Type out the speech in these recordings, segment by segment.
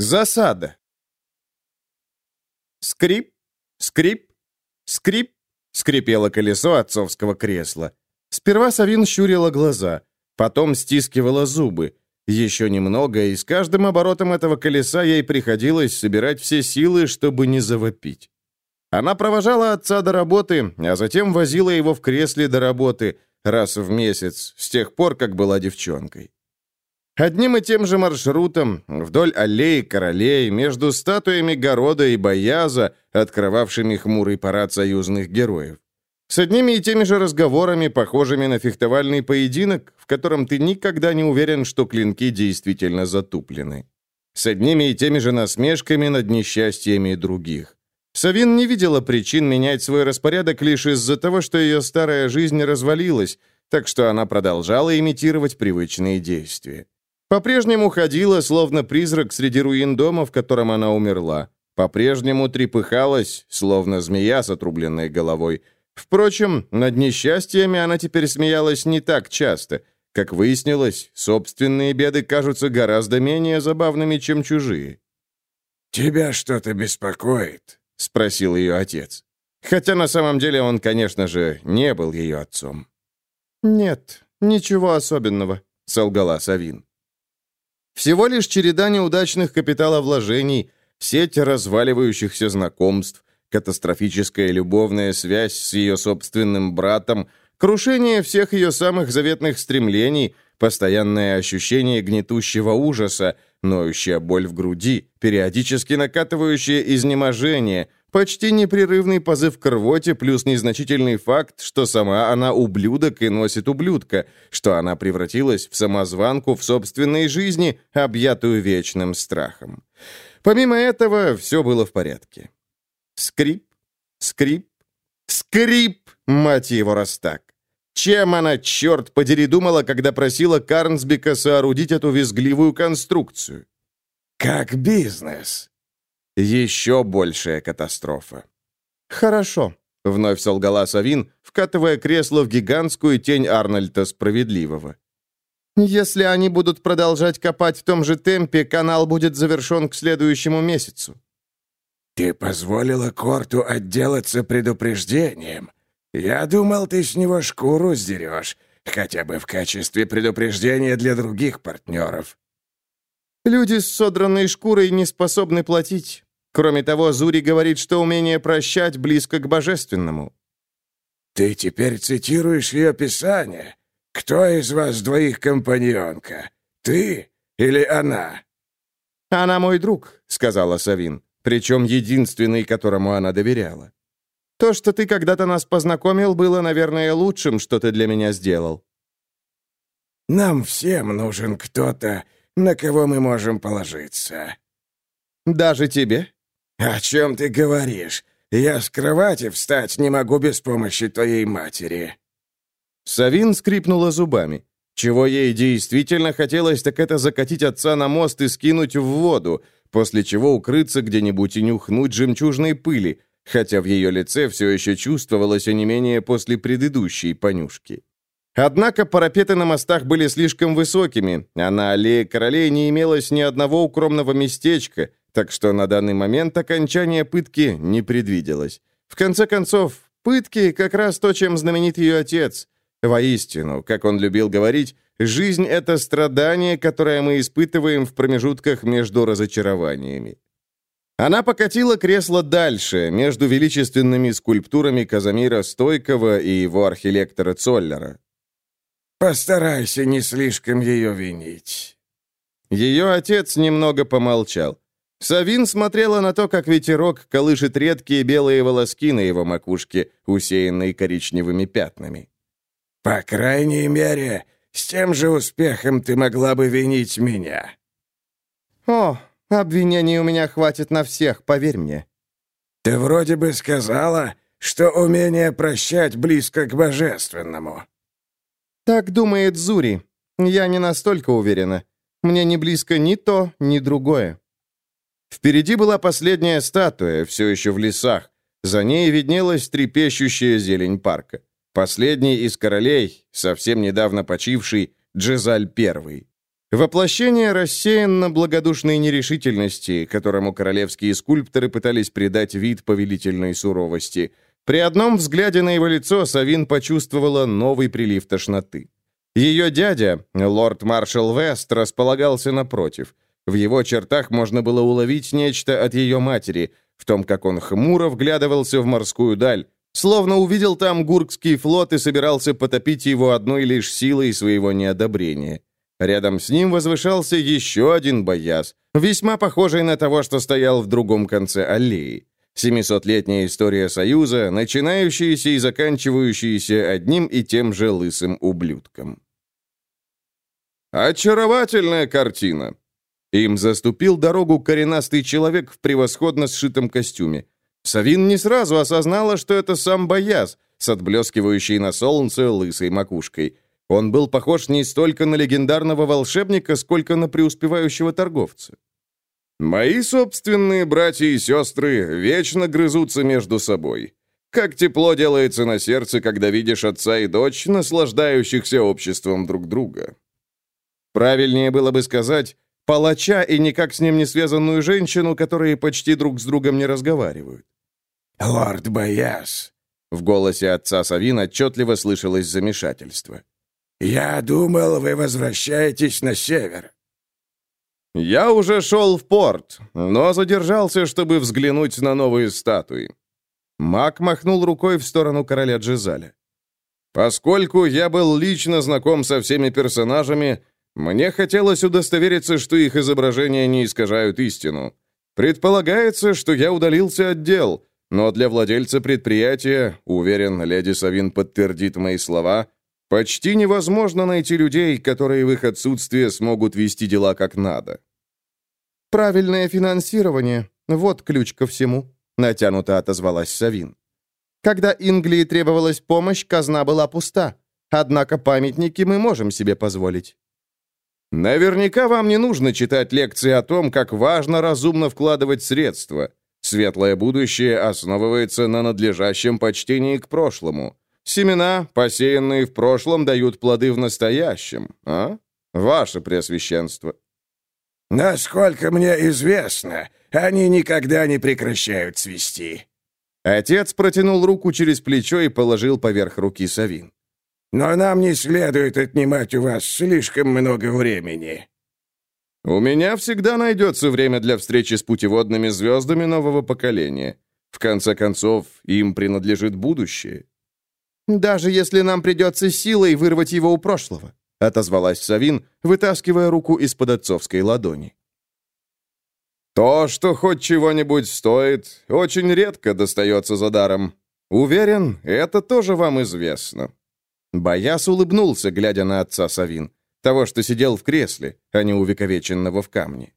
Засада. Скрип, скрип, скрип, скрипело колесо отцовского кресла. Сперва Савин щурила глаза, потом стискивала зубы. Еще немного, и с каждым оборотом этого колеса ей приходилось собирать все силы, чтобы не завопить. Она провожала отца до работы, а затем возила его в кресле до работы раз в месяц, с тех пор, как была девчонкой. Одним и тем же маршрутом, вдоль аллеи королей, между статуями Города и Бояза, открывавшими хмурый парад союзных героев. С одними и теми же разговорами, похожими на фехтовальный поединок, в котором ты никогда не уверен, что клинки действительно затуплены. С одними и теми же насмешками над несчастьями других. Савин не видела причин менять свой распорядок лишь из-за того, что ее старая жизнь развалилась, так что она продолжала имитировать привычные действия. По-прежнему ходила, словно призрак среди руин дома, в котором она умерла. По-прежнему трепыхалась, словно змея с отрубленной головой. Впрочем, над несчастьями она теперь смеялась не так часто. Как выяснилось, собственные беды кажутся гораздо менее забавными, чем чужие. «Тебя что-то беспокоит?» — спросил ее отец. Хотя на самом деле он, конечно же, не был ее отцом. «Нет, ничего особенного», — солгала Савин. Всего лишь череда неудачных капиталовложений, сеть разваливающихся знакомств, катастрофическая любовная связь с ее собственным братом, крушение всех ее самых заветных стремлений, постоянное ощущение гнетущего ужаса, ноющая боль в груди, периодически накатывающее изнеможение – Почти непрерывный позыв к рвоте плюс незначительный факт, что сама она ублюдок и носит ублюдка, что она превратилась в самозванку в собственной жизни, объятую вечным страхом. Помимо этого, все было в порядке. Скрип, скрип, скрип, мать его раз так. Чем она, черт подери, думала, когда просила Карнсбека соорудить эту визгливую конструкцию? «Как бизнес», еще большая катастрофа. «Хорошо», — вновь солгала Савин, вкатывая кресло в гигантскую тень Арнольда Справедливого. «Если они будут продолжать копать в том же темпе, канал будет завершен к следующему месяцу». «Ты позволила Корту отделаться предупреждением. Я думал, ты с него шкуру сдерешь, хотя бы в качестве предупреждения для других партнеров». «Люди с содранной шкурой не способны платить. Кроме того, Зури говорит, что умение прощать близко к божественному. «Ты теперь цитируешь ее писание? Кто из вас двоих компаньонка? Ты или она?» «Она мой друг», — сказала Савин, причем единственный, которому она доверяла. «То, что ты когда-то нас познакомил, было, наверное, лучшим, что ты для меня сделал». «Нам всем нужен кто-то, на кого мы можем положиться». «Даже тебе?» «О чем ты говоришь? Я с кровати встать не могу без помощи твоей матери». Савин скрипнула зубами. Чего ей действительно хотелось, так это закатить отца на мост и скинуть в воду, после чего укрыться где-нибудь и нюхнуть жемчужной пыли, хотя в ее лице все еще чувствовалось онемение после предыдущей понюшки. Однако парапеты на мостах были слишком высокими, а на аллее королей не имелось ни одного укромного местечка, так что на данный момент окончание пытки не предвиделось. В конце концов, пытки как раз то, чем знаменит ее отец. Воистину, как он любил говорить, жизнь — это страдание, которое мы испытываем в промежутках между разочарованиями. Она покатила кресло дальше, между величественными скульптурами Казамира Стойкова и его архилектора Цоллера. «Постарайся не слишком ее винить». Ее отец немного помолчал. Савин смотрела на то, как ветерок колышет редкие белые волоски на его макушке, усеянные коричневыми пятнами. «По крайней мере, с тем же успехом ты могла бы винить меня». «О, обвинений у меня хватит на всех, поверь мне». «Ты вроде бы сказала, что умение прощать близко к божественному». «Так думает Зури. Я не настолько уверена. Мне не близко ни то, ни другое». Впереди была последняя статуя, все еще в лесах. За ней виднелась трепещущая зелень парка. Последний из королей, совсем недавно почивший, Джезаль Первый. Воплощение рассеянно-благодушной нерешительности, которому королевские скульпторы пытались придать вид повелительной суровости. При одном взгляде на его лицо Савин почувствовала новый прилив тошноты. Ее дядя, лорд-маршал Вест, располагался напротив. В его чертах можно было уловить нечто от ее матери, в том, как он хмуро вглядывался в морскую даль, словно увидел там гуркский флот и собирался потопить его одной лишь силой своего неодобрения. Рядом с ним возвышался еще один бояз, весьма похожий на того, что стоял в другом конце аллеи. Семисотлетняя история Союза, начинающаяся и заканчивающаяся одним и тем же лысым ублюдком. Очаровательная картина. Им заступил дорогу коренастый человек в превосходно сшитом костюме. Савин не сразу осознала, что это сам Бояз с отблескивающей на солнце лысой макушкой – он был похож не столько на легендарного волшебника, сколько на преуспевающего торговца. «Мои собственные братья и сестры вечно грызутся между собой. Как тепло делается на сердце, когда видишь отца и дочь, наслаждающихся обществом друг друга». Правильнее было бы сказать «палача» и никак с ним не связанную женщину, которые почти друг с другом не разговаривают. «Лорд Бояс», — в голосе отца Савин отчетливо слышалось замешательство. «Я думал, вы возвращаетесь на север». «Я уже шел в порт, но задержался, чтобы взглянуть на новые статуи». Мак махнул рукой в сторону короля Джизаля. «Поскольку я был лично знаком со всеми персонажами, мне хотелось удостовериться, что их изображения не искажают истину. Предполагается, что я удалился от дел, но для владельца предприятия, уверен, леди Савин подтвердит мои слова, Почти невозможно найти людей, которые в их отсутствие смогут вести дела как надо. «Правильное финансирование — вот ключ ко всему», — натянуто отозвалась Савин. «Когда Инглии требовалась помощь, казна была пуста. Однако памятники мы можем себе позволить». «Наверняка вам не нужно читать лекции о том, как важно разумно вкладывать средства. Светлое будущее основывается на надлежащем почтении к прошлому. Семена, посеянные в прошлом, дают плоды в настоящем, а? Ваше Преосвященство». «Насколько мне известно, они никогда не прекращают цвести». Отец протянул руку через плечо и положил поверх руки Савин. «Но нам не следует отнимать у вас слишком много времени». «У меня всегда найдется время для встречи с путеводными звездами нового поколения. В конце концов, им принадлежит будущее. «Даже если нам придется силой вырвать его у прошлого», отозвалась Савин, вытаскивая руку из-под отцовской ладони. «То, что хоть чего-нибудь стоит, очень редко достается за даром. Уверен, это тоже вам известно». Бояс улыбнулся, глядя на отца Савин, того, что сидел в кресле, а не увековеченного в камне.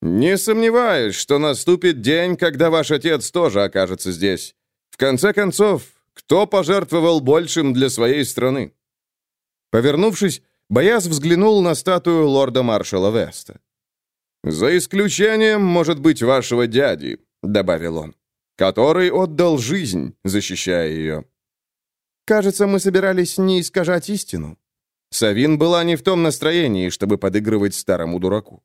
«Не сомневаюсь, что наступит день, когда ваш отец тоже окажется здесь. В конце концов, кто пожертвовал большим для своей страны?» Повернувшись, Бояз взглянул на статую лорда-маршала Веста. «За исключением, может быть, вашего дяди», — добавил он, «который отдал жизнь, защищая ее». «Кажется, мы собирались не искажать истину». Савин была не в том настроении, чтобы подыгрывать старому дураку.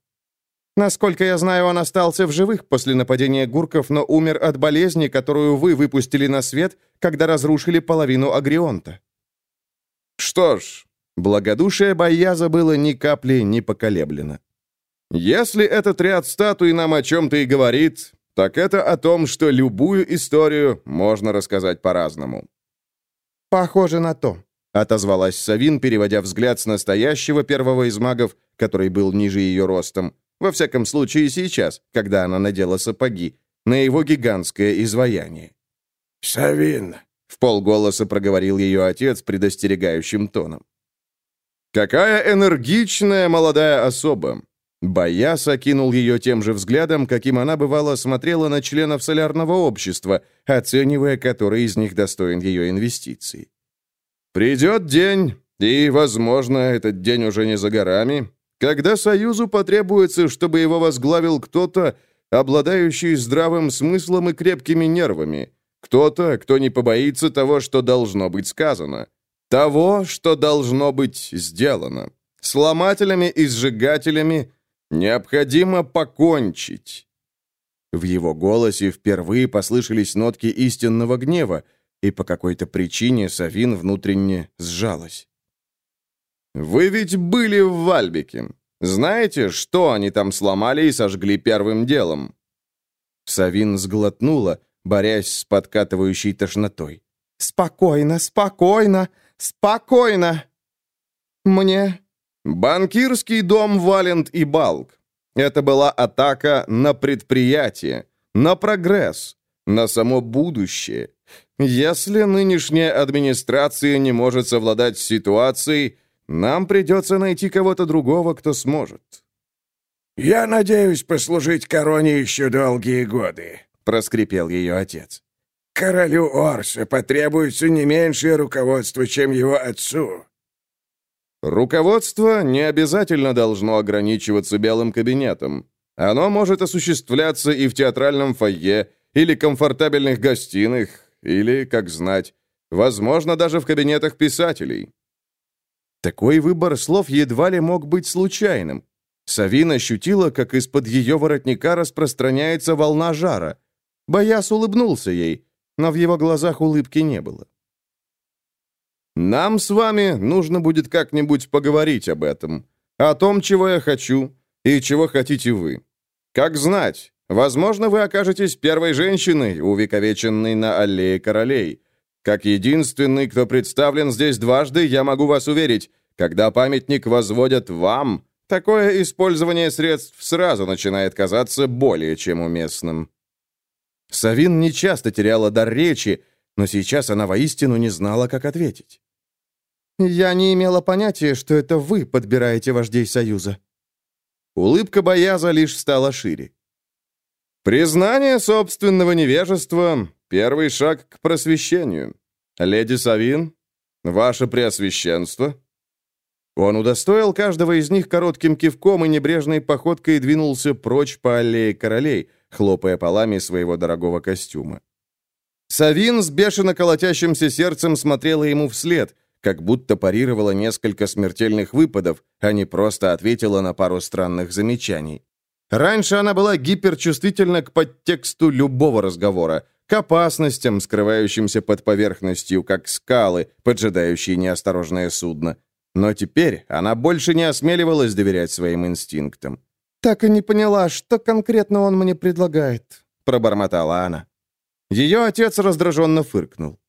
Насколько я знаю, он остался в живых после нападения гурков, но умер от болезни, которую вы выпустили на свет, когда разрушили половину Агрионта». «Что ж, благодушие Бояза было ни капли не поколеблено. Если этот ряд статуй нам о чем-то и говорит, так это о том, что любую историю можно рассказать по-разному». «Похоже на то», — отозвалась Савин, переводя взгляд с настоящего первого из магов, который был ниже ее ростом, во всяком случае сейчас, когда она надела сапоги, на его гигантское изваяние. «Савин», — в полголоса проговорил ее отец предостерегающим тоном. «Какая энергичная молодая особа!» Бояс окинул ее тем же взглядом, каким она бывало смотрела на членов солярного общества, оценивая, который из них достоин ее инвестиций. «Придет день, и, возможно, этот день уже не за горами, когда Союзу потребуется, чтобы его возглавил кто-то, обладающий здравым смыслом и крепкими нервами, кто-то, кто не побоится того, что должно быть сказано, того, что должно быть сделано. С ломателями и сжигателями необходимо покончить». В его голосе впервые послышались нотки истинного гнева, и по какой-то причине Савин внутренне сжалась. «Вы ведь были в Вальбике. Знаете, что они там сломали и сожгли первым делом?» Савин сглотнула, борясь с подкатывающей тошнотой. «Спокойно, спокойно, спокойно! Мне...» «Банкирский дом Валент и Балк. Это была атака на предприятие, на прогресс, на само будущее. Если нынешняя администрация не может совладать с ситуацией, нам придется найти кого-то другого, кто сможет». «Я надеюсь послужить короне еще долгие годы», — проскрипел ее отец. «Королю Орса потребуется не меньшее руководство, чем его отцу». Руководство не обязательно должно ограничиваться белым кабинетом. Оно может осуществляться и в театральном фойе, или комфортабельных гостиных, или, как знать, возможно, даже в кабинетах писателей. Такой выбор слов едва ли мог быть случайным. Савин ощутила, как из-под ее воротника распространяется волна жара. Бояс улыбнулся ей, но в его глазах улыбки не было. «Нам с вами нужно будет как-нибудь поговорить об этом, о том, чего я хочу и чего хотите вы. Как знать, возможно, вы окажетесь первой женщиной, увековеченной на аллее королей. Как единственный, кто представлен здесь дважды, я могу вас уверить, когда памятник возводят вам, такое использование средств сразу начинает казаться более чем уместным. Савин нечасто теряла дар речи, но сейчас она воистину не знала, как ответить. «Я не имела понятия, что это вы подбираете вождей Союза». Улыбка Бояза лишь стала шире. «Признание собственного невежества — первый шаг к просвещению. Леди Савин, ваше преосвященство». Он удостоил каждого из них коротким кивком и небрежной походкой двинулся прочь по аллее королей, хлопая полами своего дорогого костюма. Савин с бешено колотящимся сердцем смотрела ему вслед, как будто парировала несколько смертельных выпадов, а не просто ответила на пару странных замечаний. Раньше она была гиперчувствительна к подтексту любого разговора, к опасностям, скрывающимся под поверхностью, как скалы, поджидающие неосторожное судно. Но теперь она больше не осмеливалась доверять своим инстинктам. «Так и не поняла, что конкретно он мне предлагает», — пробормотала она. Ее отец раздраженно фыркнул.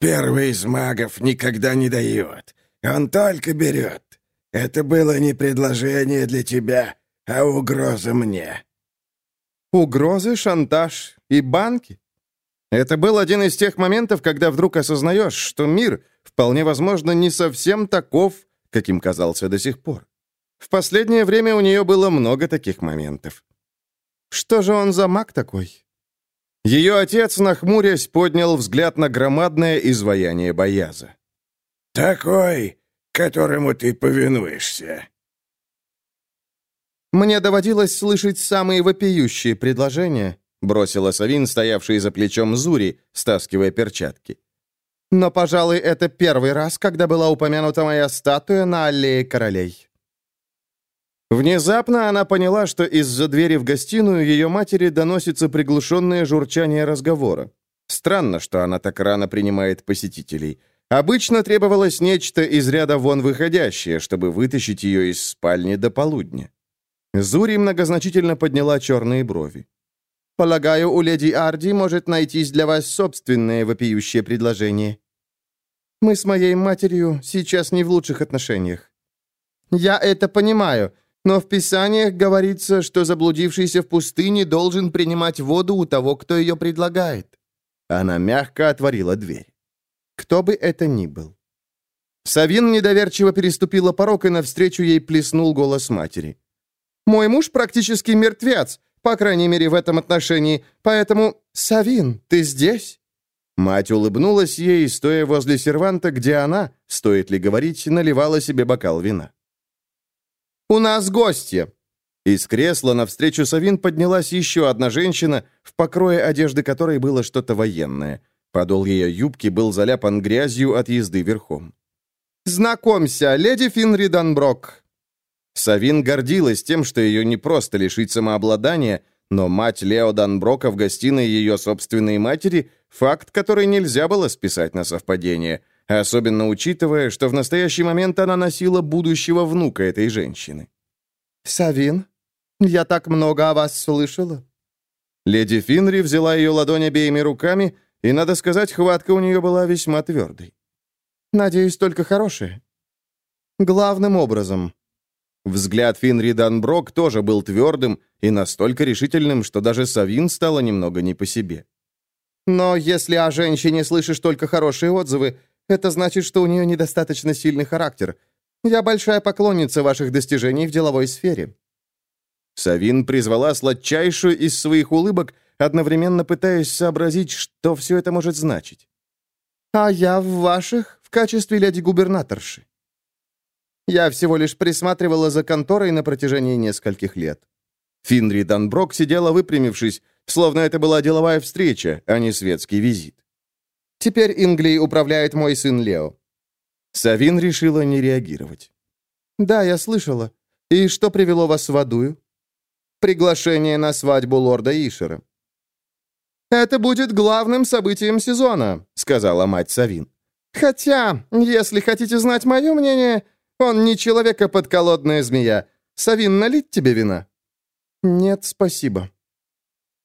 «Первый из магов никогда не дает. Он только берет. Это было не предложение для тебя, а угроза мне». «Угрозы, шантаж и банки?» Это был один из тех моментов, когда вдруг осознаешь, что мир, вполне возможно, не совсем таков, каким казался до сих пор. В последнее время у нее было много таких моментов. Что же он за маг такой? Ее отец, нахмурясь, поднял взгляд на громадное изваяние Бояза. «Такой, которому ты повинуешься». «Мне доводилось слышать самые вопиющие предложения», бросила Савин, стоявший за плечом Зури, стаскивая перчатки. «Но, пожалуй, это первый раз, когда была упомянута моя статуя на аллее королей». Внезапно она поняла, что из-за двери в гостиную ее матери доносится приглушенное журчание разговора. Странно, что она так рано принимает посетителей. Обычно требовалось нечто из ряда вон выходящее, чтобы вытащить ее из спальни до полудня. Зури многозначительно подняла черные брови. «Полагаю, у леди Арди может найтись для вас собственное вопиющее предложение. Мы с моей матерью сейчас не в лучших отношениях. Я это понимаю, но в Писаниях говорится, что заблудившийся в пустыне должен принимать воду у того, кто ее предлагает». Она мягко отворила дверь. «Кто бы это ни был». Савин недоверчиво переступила порог, и навстречу ей плеснул голос матери. «Мой муж практически мертвец, по крайней мере, в этом отношении, поэтому... Савин, ты здесь?» Мать улыбнулась ей, стоя возле серванта, где она, стоит ли говорить, наливала себе бокал вина. «У нас гостья!» Из кресла навстречу Савин поднялась еще одна женщина, в покрое одежды которой было что-то военное. Подол ее юбки был заляпан грязью от езды верхом. «Знакомься, леди Финри Данброк, Савин гордилась тем, что ее не просто лишить самообладания, но мать Лео Данброка в гостиной ее собственной матери – факт, который нельзя было списать на совпадение, особенно учитывая, что в настоящий момент она носила будущего внука этой женщины. «Савин, я так много о вас слышала». Леди Финри взяла ее ладонь обеими руками, и, надо сказать, хватка у нее была весьма твердой. «Надеюсь, только хорошее». «Главным образом». Взгляд Финри Данброк тоже был твердым и настолько решительным, что даже Савин стало немного не по себе. «Но если о женщине слышишь только хорошие отзывы, это значит, что у нее недостаточно сильный характер. Я большая поклонница ваших достижений в деловой сфере». Савин призвала сладчайшую из своих улыбок, одновременно пытаясь сообразить, что все это может значить. «А я в ваших в качестве леди-губернаторши». Я всего лишь присматривала за конторой на протяжении нескольких лет. Финри Данброк сидела выпрямившись, словно это была деловая встреча, а не светский визит. «Теперь Инглей управляет мой сын Лео». Савин решила не реагировать. «Да, я слышала. И что привело вас в Адую?» «Приглашение на свадьбу лорда Ишера». «Это будет главным событием сезона», — сказала мать Савин. «Хотя, если хотите знать мое мнение, он не человек, а подколодная змея. Савин, налить тебе вина?» «Нет, спасибо».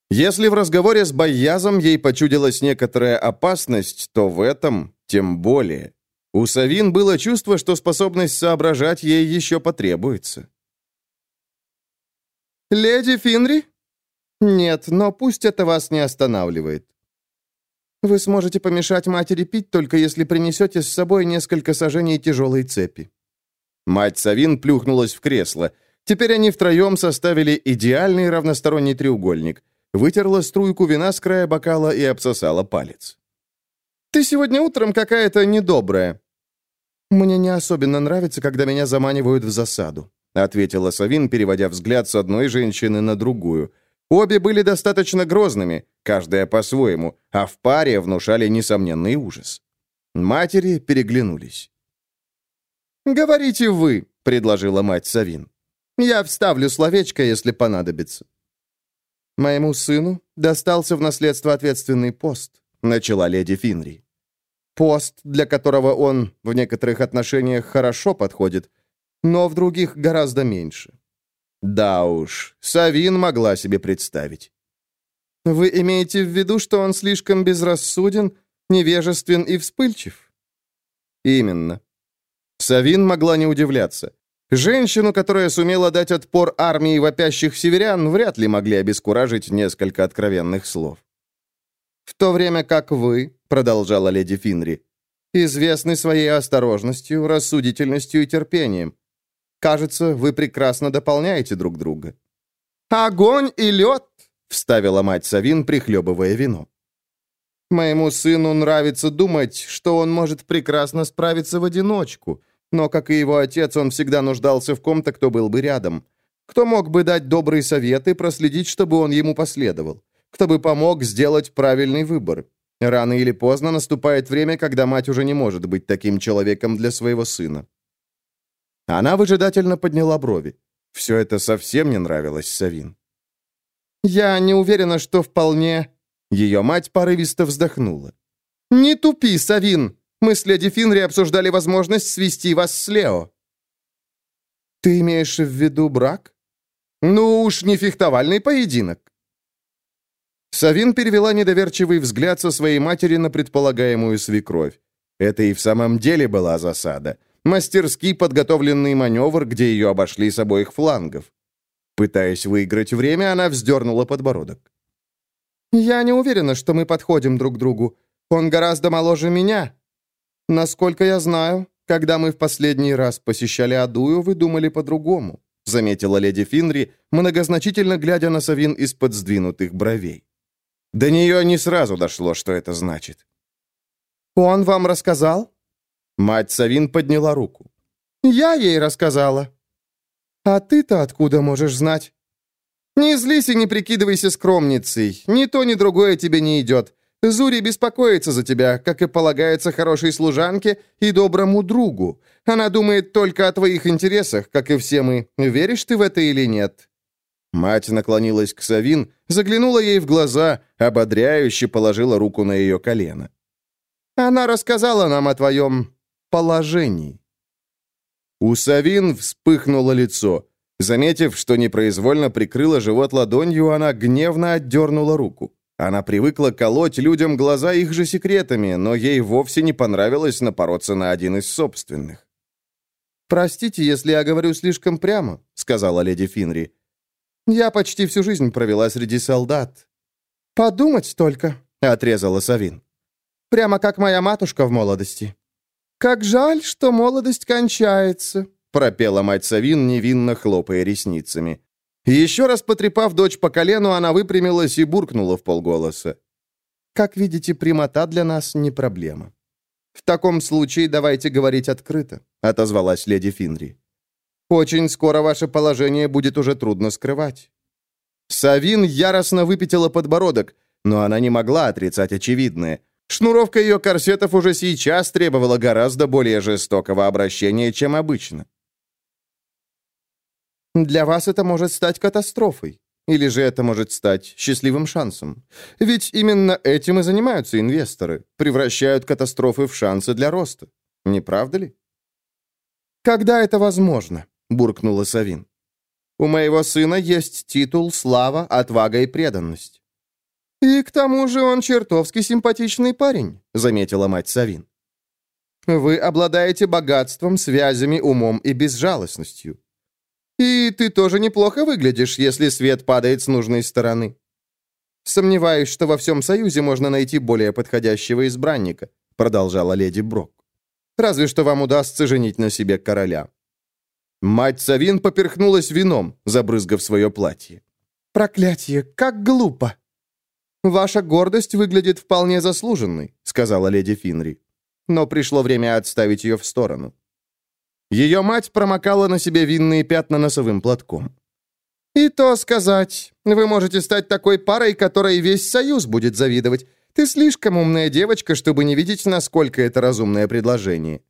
Если в разговоре с Байязом ей почудилась некоторая опасность, то в этом тем более. У Савин было чувство, что способность соображать ей еще потребуется. «Леди Финри?» «Нет, но пусть это вас не останавливает. Вы сможете помешать матери пить, только если принесете с собой несколько сажений тяжелой цепи». Мать Савин плюхнулась в кресло. Теперь они втроем составили идеальный равносторонний треугольник. Вытерла струйку вина с края бокала и обсосала палец. «Ты сегодня утром какая-то недобрая». «Мне не особенно нравится, когда меня заманивают в засаду», ответила Савин, переводя взгляд с одной женщины на другую. Обе были достаточно грозными, каждая по-своему, а в паре внушали несомненный ужас. Матери переглянулись. «Говорите вы», — предложила мать Савин. «Я вставлю словечко, если понадобится». «Моему сыну достался в наследство ответственный пост», — начала леди Финри. «Пост, для которого он в некоторых отношениях хорошо подходит, но в других гораздо меньше». Да уж, Савин могла себе представить. «Вы имеете в виду, что он слишком безрассуден, невежествен и вспыльчив?» «Именно. Савин могла не удивляться. Женщину, которая сумела дать отпор армии вопящих северян, вряд ли могли обескуражить несколько откровенных слов. «В то время как вы», — продолжала леди Финри, «известны своей осторожностью, рассудительностью и терпением. Кажется, вы прекрасно дополняете друг друга». «Огонь и лед!» — вставила мать Савин, прихлебывая вино. «Моему сыну нравится думать, что он может прекрасно справиться в одиночку, но, как и его отец, он всегда нуждался в ком-то, кто был бы рядом. Кто мог бы дать добрые советы проследить, чтобы он ему последовал? Кто бы помог сделать правильный выбор? Рано или поздно наступает время, когда мать уже не может быть таким человеком для своего сына. Она выжидательно подняла брови. Все это совсем не нравилось Савин. «Я не уверена, что вполне...» Ее мать порывисто вздохнула. «Не тупи, Савин! Мы с леди Финри обсуждали возможность свести вас с Лео». «Ты имеешь в виду брак?» «Ну уж не фехтовальный поединок». Савин перевела недоверчивый взгляд со своей матери на предполагаемую свекровь. Это и в самом деле была засада. Мастерски подготовленный маневр, где ее обошли с обоих флангов. Пытаясь выиграть время, она вздернула подбородок. «Я не уверена, что мы подходим друг другу. Он гораздо моложе меня. Насколько я знаю, когда мы в последний раз посещали Адую, вы думали по-другому», заметила леди Финри, многозначительно глядя на Савин из-под сдвинутых бровей. До нее не сразу дошло, что это значит. «Он вам рассказал?» Мать Савин подняла руку. «Я ей рассказала». «А ты-то откуда можешь знать?» «Не злись и не прикидывайся скромницей. Ни то, ни другое тебе не идет. Зури беспокоится за тебя, как и полагается хорошей служанке и доброму другу. Она думает только о твоих интересах, как и все мы. Веришь ты в это или нет?» Мать наклонилась к Савин, заглянула ей в глаза, ободряюще положила руку на ее колено. «Она рассказала нам о твоем положении». У Савин вспыхнуло лицо. Заметив, что непроизвольно прикрыла живот ладонью, она гневно отдернула руку. Она привыкла колоть людям глаза их же секретами, но ей вовсе не понравилось напороться на один из собственных. «Простите, если я говорю слишком прямо», — сказала леди Финри. «Я почти всю жизнь провела среди солдат». «Подумать только», — отрезала Савин. «Прямо как моя матушка в молодости». «Как жаль, что молодость кончается», — пропела мать Савин, невинно хлопая ресницами. Еще раз потрепав дочь по колену, она выпрямилась и буркнула в полголоса. «Как видите, прямота для нас не проблема». «В таком случае давайте говорить открыто», — отозвалась леди Финри. «Очень скоро ваше положение будет уже трудно скрывать». Савин яростно выпятила подбородок, но она не могла отрицать очевидное. Шнуровка ее корсетов уже сейчас требовала гораздо более жестокого обращения, чем обычно. Для вас это может стать катастрофой. Или же это может стать счастливым шансом. Ведь именно этим и занимаются инвесторы. Превращают катастрофы в шансы для роста. Не правда ли? «Когда это возможно?» – буркнула Савин. «У моего сына есть титул, слава, отвага и преданность». «И к тому же он чертовски симпатичный парень», — заметила мать Савин. «Вы обладаете богатством, связями, умом и безжалостностью. И ты тоже неплохо выглядишь, если свет падает с нужной стороны. Сомневаюсь, что во всем Союзе можно найти более подходящего избранника, продолжала леди Брок. Разве что вам удастся женить на себе короля. Мать Савин поперхнулась вином, забрызгав свое платье. «Проклятие, как глупо!» «Ваша гордость выглядит вполне заслуженной», — сказала леди Финри. «Но пришло время отставить ее в сторону. Ее мать промокала на себе винные пятна носовым платком. «И то сказать, вы можете стать такой парой, которой весь Союз будет завидовать. Ты слишком умная девочка, чтобы не видеть, насколько это разумное предложение».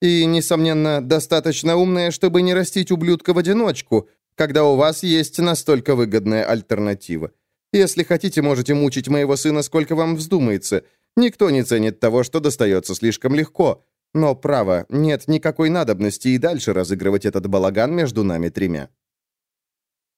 «И, несомненно, достаточно умная, чтобы не растить ублюдка в одиночку, когда у вас есть настолько выгодная альтернатива. Если хотите, можете мучить моего сына сколько вам вздумается. Никто не ценит того, что достается слишком легко. Но, право, нет никакой надобности и дальше разыгрывать этот балаган между нами тремя».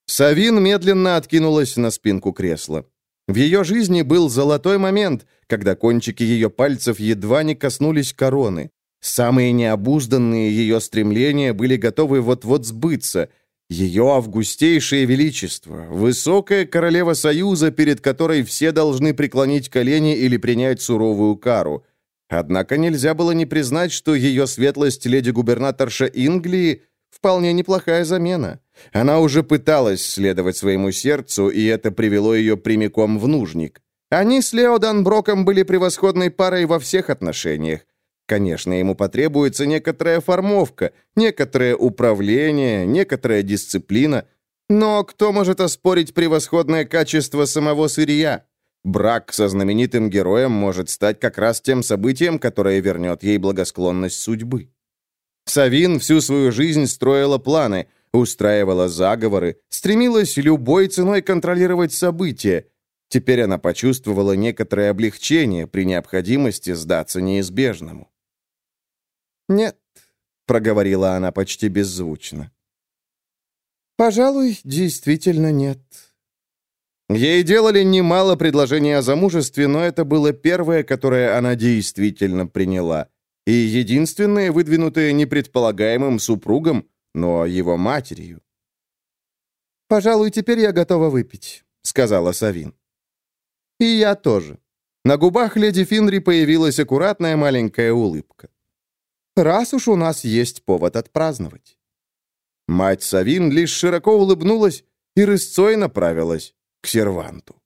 Савин медленно откинулась на спинку кресла. В ее жизни был золотой момент, когда кончики ее пальцев едва не коснулись короны. Самые необузданные ее стремления были готовы вот-вот сбыться. Ее августейшее величество, высокая королева Союза, перед которой все должны преклонить колени или принять суровую кару – Однако нельзя было не признать, что ее светлость леди-губернаторша Инглии вполне неплохая замена. Она уже пыталась следовать своему сердцу, и это привело ее прямиком в нужник. Они с Лео Данброком были превосходной парой во всех отношениях. Конечно, ему потребуется некоторая формовка, некоторое управление, некоторая дисциплина. Но кто может оспорить превосходное качество самого сырья? Брак со знаменитым героем может стать как раз тем событием, которое вернет ей благосклонность судьбы. Савин всю свою жизнь строила планы, устраивала заговоры, стремилась любой ценой контролировать события. Теперь она почувствовала некоторое облегчение при необходимости сдаться неизбежному. «Нет», — проговорила она почти беззвучно. «Пожалуй, действительно нет». Ей делали немало предложений о замужестве, но это было первое, которое она действительно приняла. И единственное, выдвинутое не предполагаемым супругом, но его матерью. «Пожалуй, теперь я готова выпить», — сказала Савин. «И я тоже». На губах леди Финри появилась аккуратная маленькая улыбка. «Раз уж у нас есть повод отпраздновать». Мать Савин лишь широко улыбнулась и рысцой направилась к серванту.